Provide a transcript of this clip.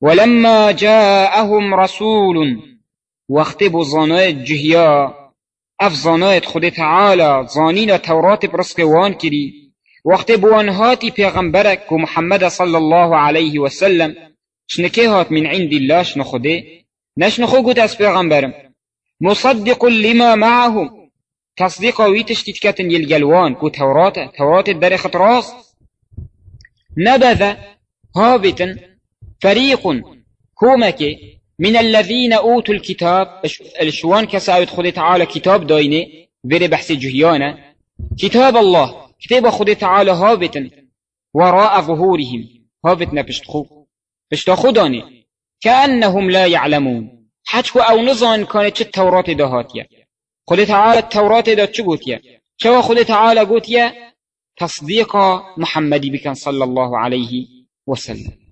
ولما جاءهم رسول وقت بزانای جهیا اف زانایت خود تعالی زانین تورات برسك وان كري وقت بوان هاتي پیغمبرك ومحمد صلى الله عليه وسلم شنكي هات من عند الله شنخده نشنخو قد اس پیغمبرم. مصدق لما معهم. تصديق ويتشتت كتن يلقلوان كو توراته توراة الدري راس نبذ هابتا فريق كومك من الذين أوتوا الكتاب الشوان كساوت خد تعالى كتاب داينه بيري بحث جهيانا كتاب الله كتاب خد تعالى هابتا وراء ظهورهم. هابتنا بشتخو بشتخو داني. كأنهم لا يعلمون. حتى أو نظان كانت التوراة دهاتيا؟ خد تعالى التوراة دا چه شو خد تعالى قوتيا تصديق محمد بك صلى الله عليه وسلم.